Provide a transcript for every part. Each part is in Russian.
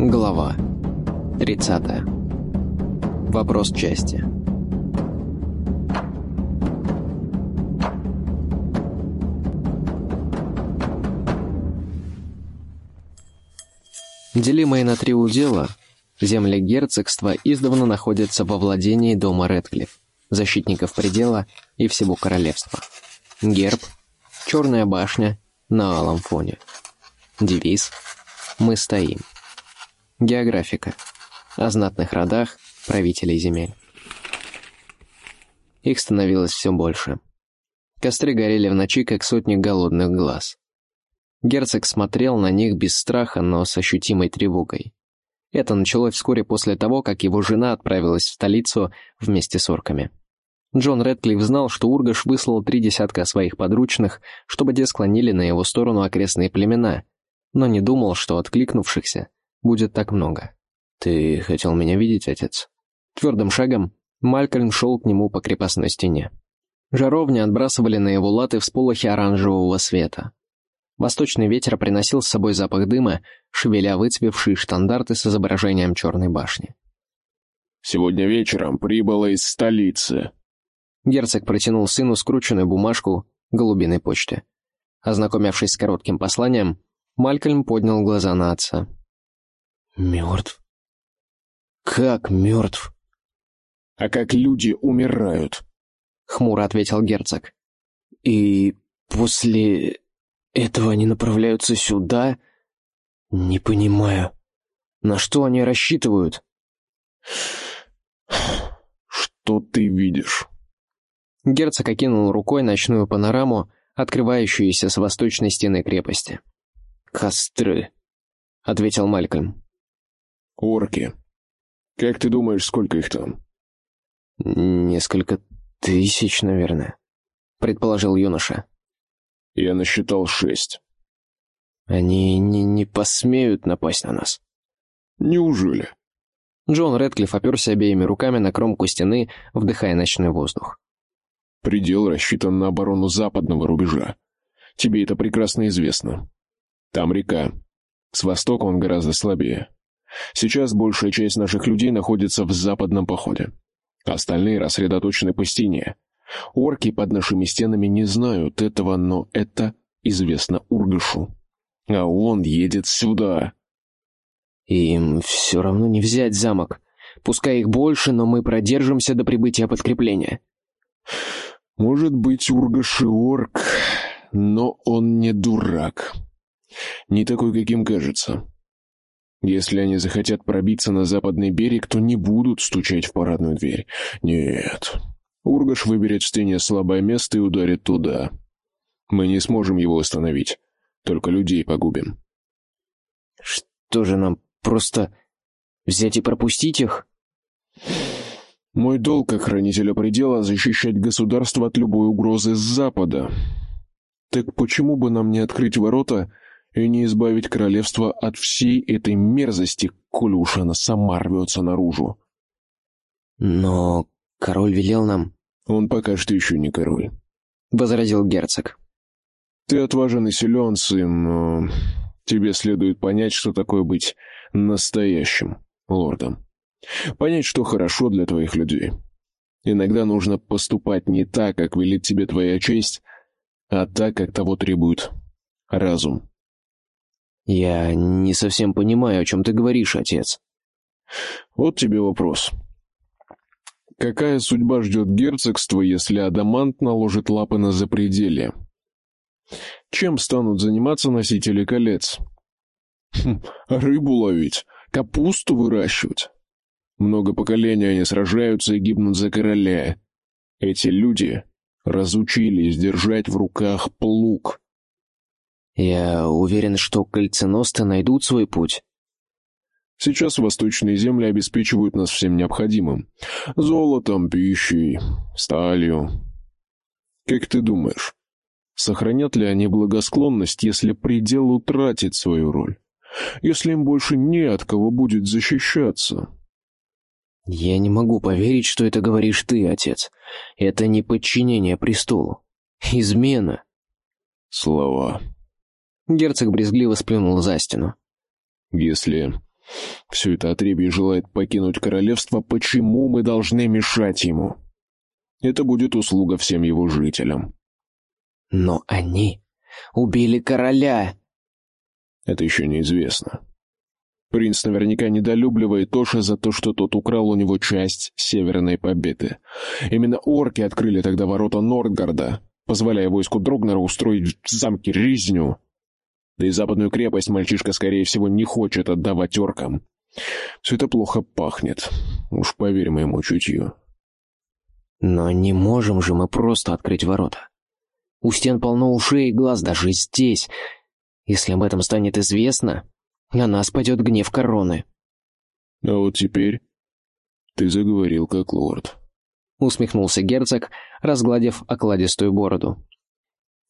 Глава 30. Вопрос части. Делимые на три удела, земли герцогства издавна находятся во владении дома Редклифф, защитников предела и всего королевства. Герб, черная башня на алом фоне. Девиз «Мы стоим». Географика. О знатных родах правителей земель. Их становилось все больше. Костры горели в ночи, как сотни голодных глаз. Герцог смотрел на них без страха, но с ощутимой тревогой. Это началось вскоре после того, как его жена отправилась в столицу вместе с орками. Джон Редклифф знал, что Ургаш выслал три десятка своих подручных, чтобы те склонили на его сторону окрестные племена, но не думал, что откликнувшихся будет так много. «Ты хотел меня видеть, отец?» Твердым шагом Малькольм шел к нему по крепостной стене. Жаровни отбрасывали на его латы всполохи оранжевого света. Восточный ветер приносил с собой запах дыма, шевеля выцвевшие штандарты с изображением черной башни. «Сегодня вечером прибыла из столицы». Герцог протянул сыну скрученную бумажку голубиной почты. Ознакомившись с коротким посланием, Малькольм поднял глаза на отца. «Мертв? Как мертв?» «А как люди умирают?» — хмуро ответил герцог. «И после этого они направляются сюда? Не понимаю. На что они рассчитывают?» «Что ты видишь?» Герцог окинул рукой ночную панораму, открывающуюся с восточной стены крепости. «Костры», — ответил Малькольм. «Орки. Как ты думаешь, сколько их там?» «Несколько тысяч, наверное», — предположил юноша. «Я насчитал шесть». «Они не, не посмеют напасть на нас». «Неужели?» Джон Рэдклифф оперся обеими руками на кромку стены, вдыхая ночной воздух. «Предел рассчитан на оборону западного рубежа. Тебе это прекрасно известно. Там река. С востока он гораздо слабее. Сейчас большая часть наших людей находится в западном походе. Остальные рассредоточены по стене. Орки под нашими стенами не знают этого, но это известно Ургашу. А он едет сюда. Им все равно не взять замок. Пускай их больше, но мы продержимся до прибытия подкрепления. Может быть, Ургаш и орк, но он не дурак. Не такой, каким кажется. Если они захотят пробиться на западный берег, то не будут стучать в парадную дверь. Нет. Ургаш выберет в стене слабое место и ударит туда. Мы не сможем его остановить. Только людей погубим. Что же нам, просто взять и пропустить их? Мой долг как хранителя предела — защищать государство от любой угрозы с запада. Так почему бы нам не открыть ворота и не избавить королевство от всей этой мерзости, коли уж она сама рвется наружу. Но король велел нам... Он пока что еще не король. — возразил герцог. Ты отважен и силен, сын, но тебе следует понять, что такое быть настоящим лордом. Понять, что хорошо для твоих людей. Иногда нужно поступать не так, как велит тебе твоя честь, а так, как того требует разум. «Я не совсем понимаю, о чем ты говоришь, отец». «Вот тебе вопрос. Какая судьба ждет герцогство, если Адамант наложит лапы на запределье? Чем станут заниматься носители колец? Хм, рыбу ловить, капусту выращивать. Много поколений они сражаются и гибнут за короля. Эти люди разучились держать в руках плуг. Я уверен, что кольценосцы найдут свой путь. Сейчас восточные земли обеспечивают нас всем необходимым. Золотом, пищей, сталью. Как ты думаешь, сохранят ли они благосклонность, если предел утратит свою роль? Если им больше не от кого будет защищаться? Я не могу поверить, что это говоришь ты, отец. Это не подчинение престолу. Измена. Слова. Герцог брезгливо сплюнул за стену. «Если Все это отребье желает покинуть королевство, почему мы должны мешать ему? Это будет услуга всем его жителям. Но они убили короля. Это еще неизвестно. Принц наверняка недолюбливает Тоша за то, что тот украл у него часть Северной Победы. Именно орки открыли тогда ворота Нордгарда, позволяя войску Дрогнера устроить в замке резню. Да и западную крепость мальчишка, скорее всего, не хочет отдавать оркам. Все это плохо пахнет. Уж поверь моему чутью. Но не можем же мы просто открыть ворота. У стен полно ушей и глаз даже здесь. Если об этом станет известно, на нас пойдет гнев короны. А вот теперь ты заговорил как лорд. Усмехнулся герцог, разгладив окладистую бороду.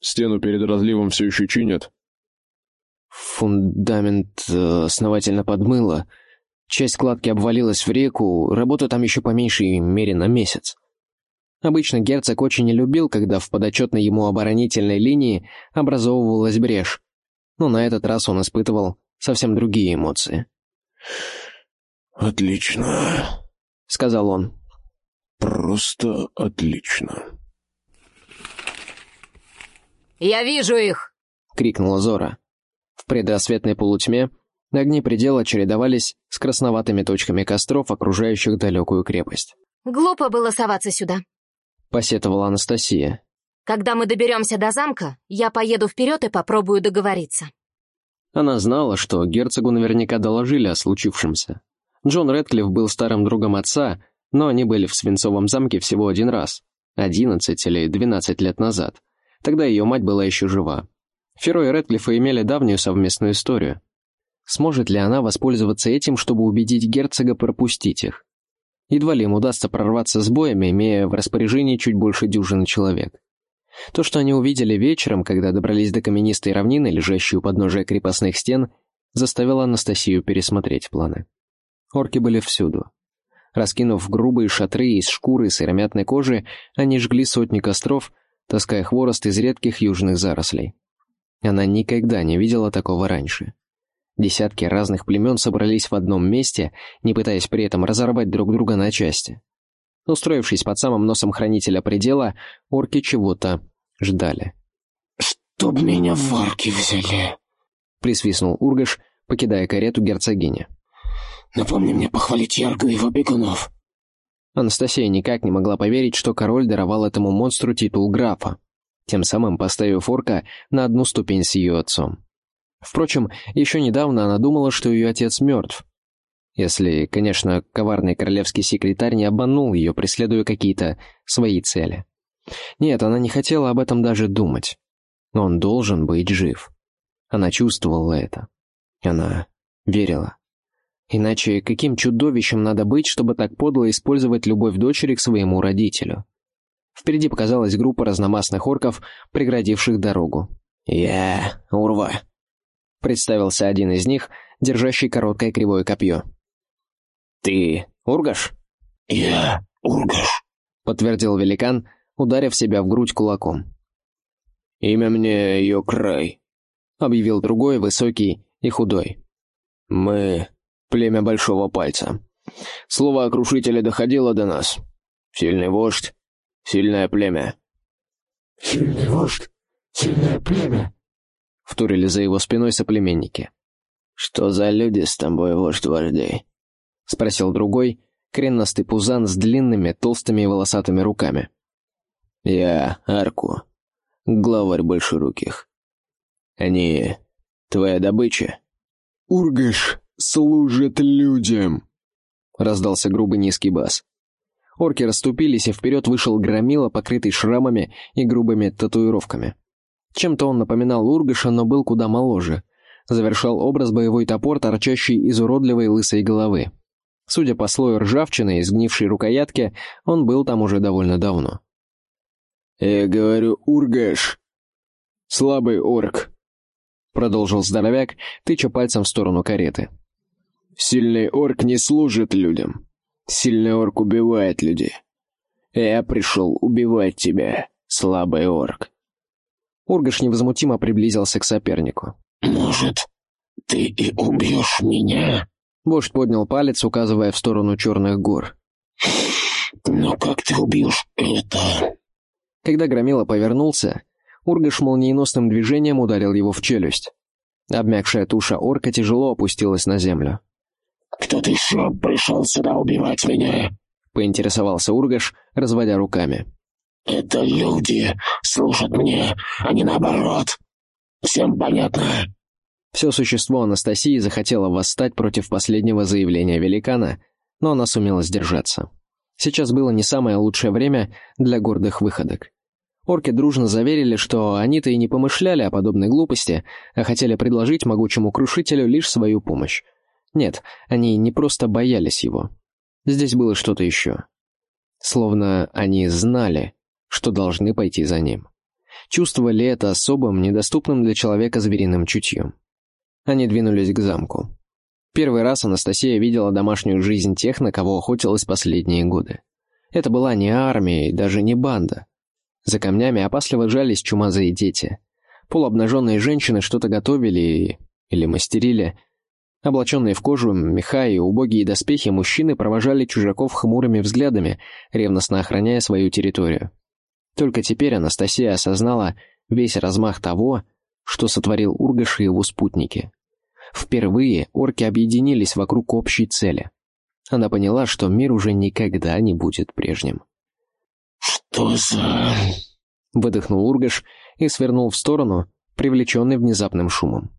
Стену перед разливом все еще чинят? Фундамент э, основательно подмыло. Часть кладки обвалилась в реку, работа там еще по меньшей мере на месяц. Обычно герцог очень не любил, когда в подотчетной ему оборонительной линии образовывалась брешь. Но на этот раз он испытывал совсем другие эмоции. «Отлично», — сказал он. «Просто отлично». «Я вижу их!» — крикнула Зора. Предрассветной полутьме огни предела чередовались с красноватыми точками костров, окружающих далекую крепость. «Глупо было соваться сюда», — посетовала Анастасия. «Когда мы доберемся до замка, я поеду вперед и попробую договориться». Она знала, что герцогу наверняка доложили о случившемся. Джон Рэдклифф был старым другом отца, но они были в Свинцовом замке всего один раз, одиннадцать или двенадцать лет назад. Тогда ее мать была еще жива. Феро и Рэдклиффа имели давнюю совместную историю. Сможет ли она воспользоваться этим, чтобы убедить герцога пропустить их? Едва ли им удастся прорваться с боями, имея в распоряжении чуть больше дюжины человек. То, что они увидели вечером, когда добрались до каменистой равнины, лежащей у подножия крепостных стен, заставило Анастасию пересмотреть планы. Орки были всюду. Раскинув грубые шатры из шкуры и сыромятной кожи, они жгли сотни костров, таская хворост из редких южных зарослей. Она никогда не видела такого раньше. Десятки разных племен собрались в одном месте, не пытаясь при этом разорвать друг друга на части. Устроившись под самым носом хранителя предела, орки чего-то ждали. «Чтоб меня в арки взяли!» — присвистнул Ургаш, покидая карету герцогини. «Напомни мне похвалить Ярга и его бегунов!» Анастасия никак не могла поверить, что король даровал этому монстру титул графа, тем самым поставив орка на одну ступень с ее отцом. Впрочем, еще недавно она думала, что ее отец мертв, если, конечно, коварный королевский секретарь не обманул ее, преследуя какие-то свои цели. Нет, она не хотела об этом даже думать. Он должен быть жив. Она чувствовала это. Она верила. Иначе каким чудовищем надо быть, чтобы так подло использовать любовь дочери к своему родителю? Впереди показалась группа разномастных орков, преградивших дорогу. «Я Урва», — представился один из них, держащий короткое кривое копье. «Ты Ургаш?» «Я Ургаш», — подтвердил великан, ударив себя в грудь кулаком. «Имя мне Йокрай», — объявил другой, высокий и худой. «Мы — племя Большого Пальца. Слово о крушителе доходило до нас. Сильный вождь, сильное племя». «Сильный вождь, сильное племя», — втурили за его спиной соплеменники. «Что за люди с тобой, вождь вождей?» — спросил другой, кренастый пузан с длинными, толстыми и волосатыми руками. «Я Арку, главарь большеруких. Они твоя добыча?» «Ургаш служит людям!» — раздался грубый низкий бас. Орки расступились, и вперед вышел громила, покрытый шрамами и грубыми татуировками. Чем-то он напоминал Ургаша, но был куда моложе. Завершал образ боевой топор, торчащий из уродливой лысой головы. Судя по слою ржавчины и сгнившей рукоятки, он был там уже довольно давно. «Я говорю, Ургаш, слабый орк», — продолжил здоровяк, тыча пальцем в сторону кареты. «Сильный орк не служит людям. Сильный орк убивает людей. Я пришел убивать тебя, слабый орк». Ургаш невозмутимо приблизился к сопернику. «Может, ты и убьешь меня?» Вождь поднял палец, указывая в сторону черных гор. «Но как ты убьешь это?» Когда Громила повернулся, Ургаш молниеносным движением ударил его в челюсть. Обмякшая туша орка тяжело опустилась на землю. «Кто-то еще пришел сюда убивать меня?» — поинтересовался Ургаш, разводя руками. «Это люди служат мне, а не наоборот. Всем понятно?» Все существо Анастасии захотело восстать против последнего заявления великана, но она сумела сдержаться. Сейчас было не самое лучшее время для гордых выходок. Орки дружно заверили, что они-то и не помышляли о подобной глупости, а хотели предложить могучему крушителю лишь свою помощь. Нет, они не просто боялись его. Здесь было что-то еще. Словно они знали, что должны пойти за ним. Чувствовали это особым, недоступным для человека звериным чутьем. Они двинулись к замку. Первый раз Анастасия видела домашнюю жизнь тех, на кого охотилась последние годы. Это была не армия и даже не банда. За камнями опасливо жались чумазые дети. Полуобнаженные женщины что-то готовили или мастерили. Облаченные в кожу, меха и убогие доспехи мужчины провожали чужаков хмурыми взглядами, ревностно охраняя свою территорию. Только теперь Анастасия осознала весь размах того, что сотворил Ургаш и его спутники. Впервые орки объединились вокруг общей цели. Она поняла, что мир уже никогда не будет прежним. «Что за...» Выдохнул Ургаш и свернул в сторону, привлеченный внезапным шумом.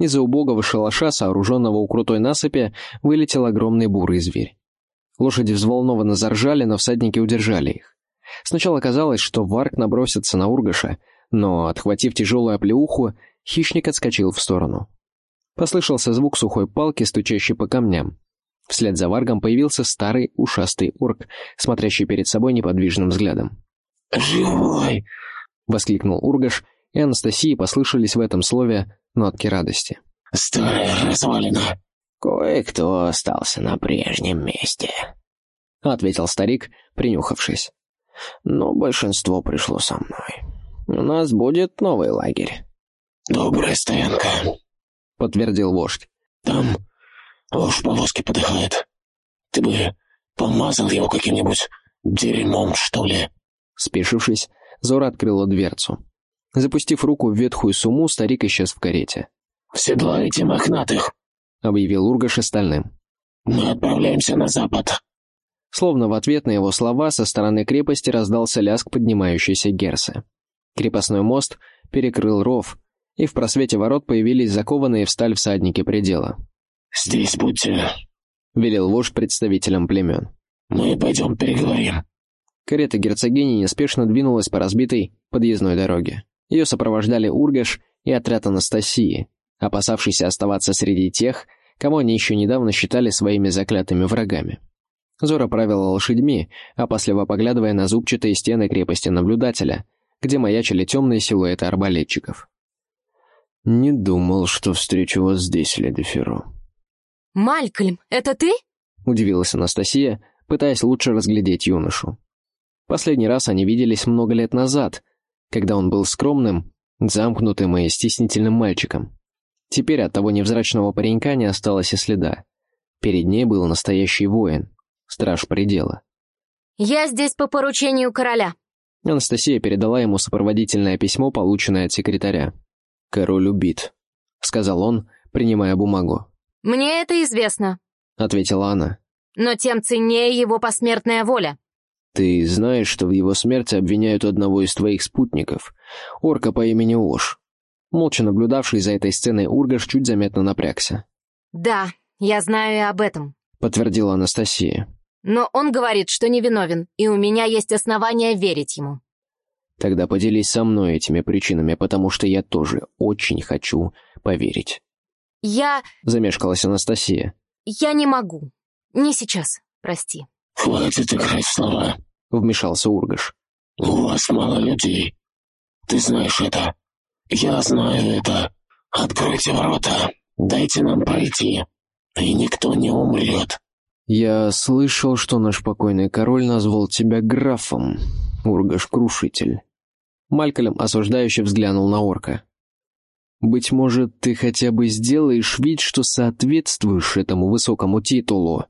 Из-за убогого шалаша, сооруженного у крутой насыпи, вылетел огромный бурый зверь. Лошади взволнованно заржали, но всадники удержали их. Сначала казалось, что Варк набросится на Ургаша, но, отхватив тяжелую оплеуху, хищник отскочил в сторону. Послышался звук сухой палки, стучащей по камням. Вслед за Варгом появился старый ушастый орк, смотрящий перед собой неподвижным взглядом. «Живой!» — воскликнул Ургаш, и Анастасии послышались в этом слове нотки радости. «Старая развалина!» «Кое-кто остался на прежнем месте», — ответил старик, принюхавшись. «Но большинство пришло со мной. У нас будет новый лагерь». «Добрая стоянка», подтвердил вождь. «Там вождь повозки подыхает. Ты бы помазал его каким-нибудь дерьмом, что ли?» Спешившись, Зора открыла дверцу. Запустив руку в ветхую сумму, старик исчез в карете. «Седлайте мохнатых!» — объявил Ургаш остальным. «Мы отправляемся на запад!» Словно в ответ на его слова со стороны крепости раздался лязг поднимающейся герсы. Крепостной мост перекрыл ров, и в просвете ворот появились закованные в сталь всадники предела. «Здесь будьте», — велел вождь представителям племен. «Мы пойдем переговорим». Карета герцогини неспешно двинулась по разбитой подъездной дороге. Ее сопровождали Ургаш и отряд Анастасии, опасавшийся оставаться среди тех, кого они еще недавно считали своими заклятыми врагами. Зора правила лошадьми, опасливо поглядывая на зубчатые стены крепости наблюдателя, где маячили темные силуэты арбалетчиков. «Не думал, что встречу вас здесь, леди Ферро». «Малькольм, это ты?» — удивилась Анастасия, пытаясь лучше разглядеть юношу. Последний раз они виделись много лет назад, когда он был скромным, замкнутым и стеснительным мальчиком. Теперь от того невзрачного паренька не осталось и следа. Перед ней был настоящий воин, страж предела. «Я здесь по поручению короля». Анастасия передала ему сопроводительное письмо, полученное от секретаря. «Король убит», — сказал он, принимая бумагу. «Мне это известно», — ответила она. «Но тем ценнее его посмертная воля». «Ты знаешь, что в его смерти обвиняют одного из твоих спутников, орка по имени Ош». Молча наблюдавший за этой сценой Ургаш чуть заметно напрягся. «Да, я знаю и об этом», — подтвердила Анастасия. «Но он говорит, что невиновен, и у меня есть основания верить ему». Тогда поделись со мной этими причинами, потому что я тоже очень хочу поверить. Я... Замешкалась Анастасия. Я не могу. Не сейчас, прости. «Хватит играть слова», — вмешался Ургаш. «У вас мало людей. Ты знаешь это. Я знаю это. Откройте ворота. Дайте нам пройти. И никто не умрет». «Я слышал, что наш покойный король назвал тебя графом, Ургаш-крушитель». Малькольм осуждающе взглянул на орка. Быть может, ты хотя бы сделаешь вид, что соответствуешь этому высокому титулу?»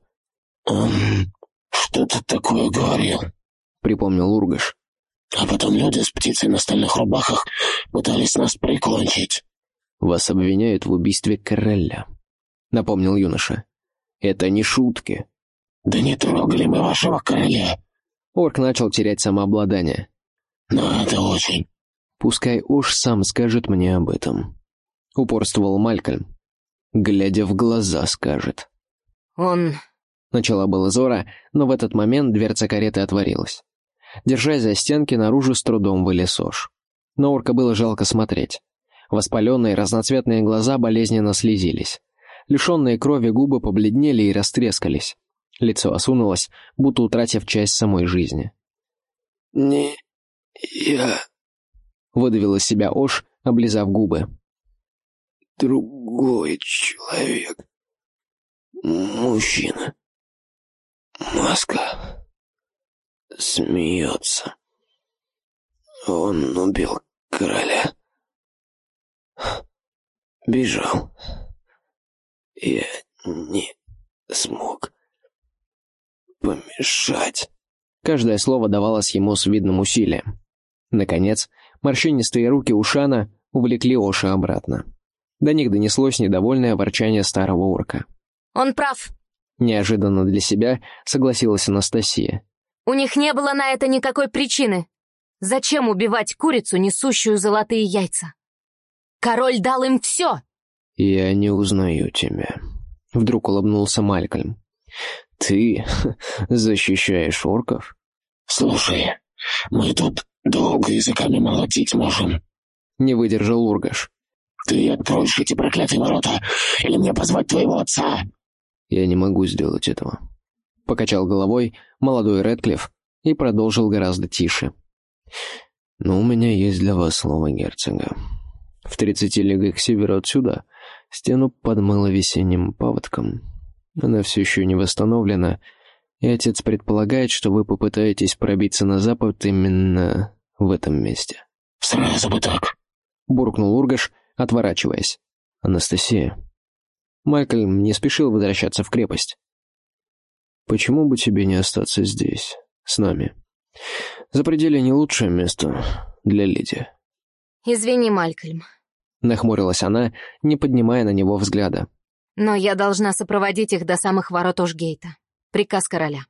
«Он что-то такое говорил», — припомнил Ургаш. «А потом люди с птицей на стальных рубахах пытались нас прикончить». «Вас обвиняют в убийстве короля», — напомнил юноша. «Это не шутки». «Да не трогали мы вашего короля». Орк начал терять самообладание. «Но это очень...» «Пускай уж сам скажет мне об этом», — упорствовал Малькольм. Глядя в глаза, скажет. «Он...» — начала было Зора, но в этот момент дверца кареты отворилась. Держась за стенки, наружу с трудом вылез Ош. На орка было жалко смотреть. Воспаленные разноцветные глаза болезненно слезились. Лишенные крови губы побледнели и растрескались. Лицо осунулось, будто утратив часть самой жизни. «Не... я...» — выдавил из себя Ош, облизав губы. «Другой человек. Мужчина. Маска. Смеется. Он убил короля. Бежал. Я не смог помешать. Каждое слово давалось ему с видным усилием. Наконец, морщинистые руки Ушана увлекли Оша обратно. До них донеслось недовольное ворчание старого орка. «Он прав», — неожиданно для себя согласилась Анастасия. «У них не было на это никакой причины. Зачем убивать курицу, несущую золотые яйца? Король дал им все!» «Я не узнаю тебя», — вдруг улыбнулся Малькольм. «Ты защищаешь орков?» «Слушай, мы тут долго языками молотить можем», — не выдержал Ургаш. «Ты откроешь эти проклятые ворота, или мне позвать твоего отца?» «Я не могу сделать этого», — покачал головой молодой Редклифф и продолжил гораздо тише. «Но у меня есть для вас слово герцога. В тридцати лигах к северу отсюда стену подмыло весенним паводком. Она все еще не восстановлена, и отец предполагает, что вы попытаетесь пробиться на запад именно в этом месте». «Сразу бы так», — буркнул Ургаш, отворачиваясь. «Анастасия». Майкл не спешил возвращаться в крепость. «Почему бы тебе не остаться здесь, с нами? За пределе не лучшее место для леди». «Извини, Малькольм», — нахмурилась она, не поднимая на него взгляда. «Но я должна сопроводить их до самых ворот Ошгейта. Приказ короля».